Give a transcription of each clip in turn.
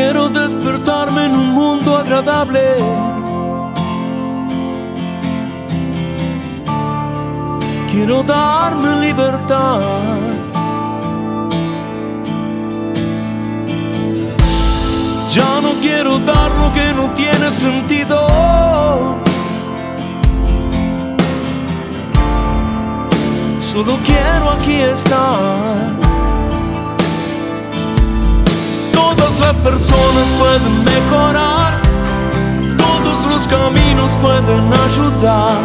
Quiero despertarme en un mundo agradable. Quiero darme libertad. Ya no quiero dar lo que no tiene sentido. Solo quiero aquí estar. Todas las personas pueden mejorar, todos los caminos pueden ayudar.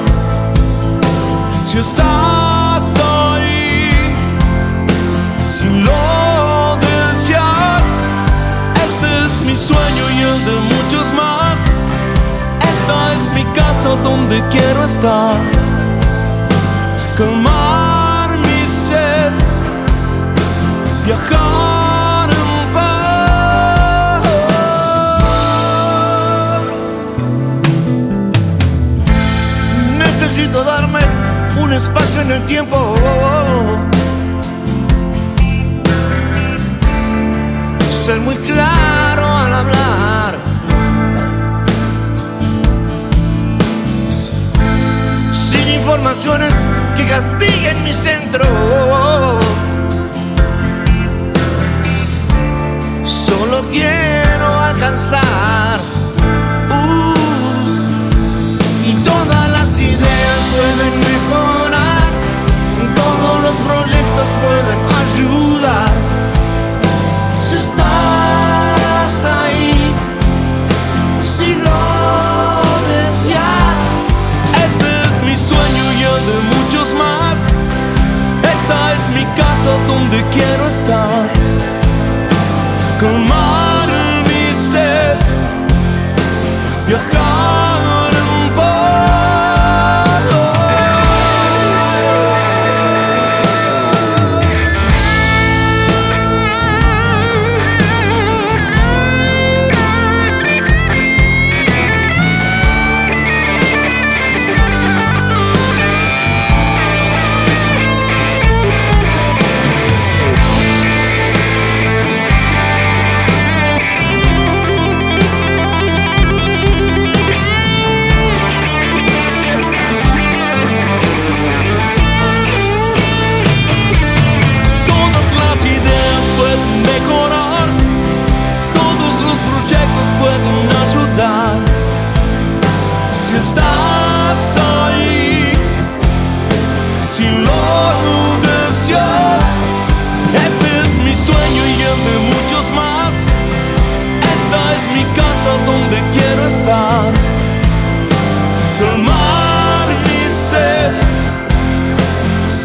Si estás ahí, si lo deseas, este es mi sueño y el de muchos más. Esta es mi casa donde quiero estar. Calmar mi sed, viajar espacio en el tiempo. Ser muy claro al hablar. Sin informaciones que castiguen mi centro. Solo quiero alcanzar. Donde quiero estar. Calmar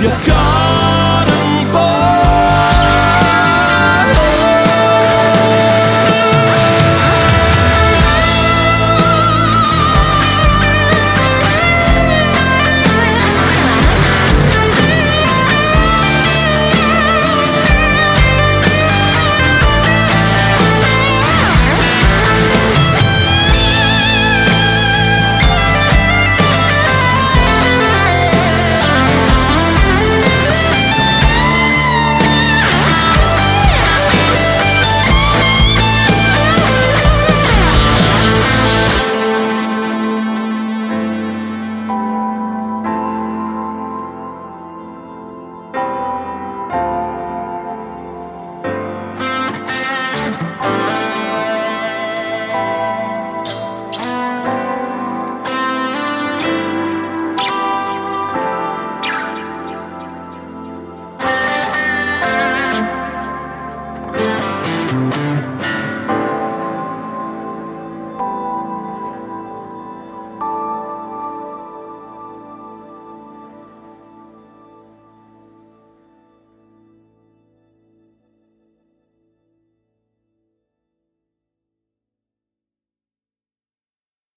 You're gone.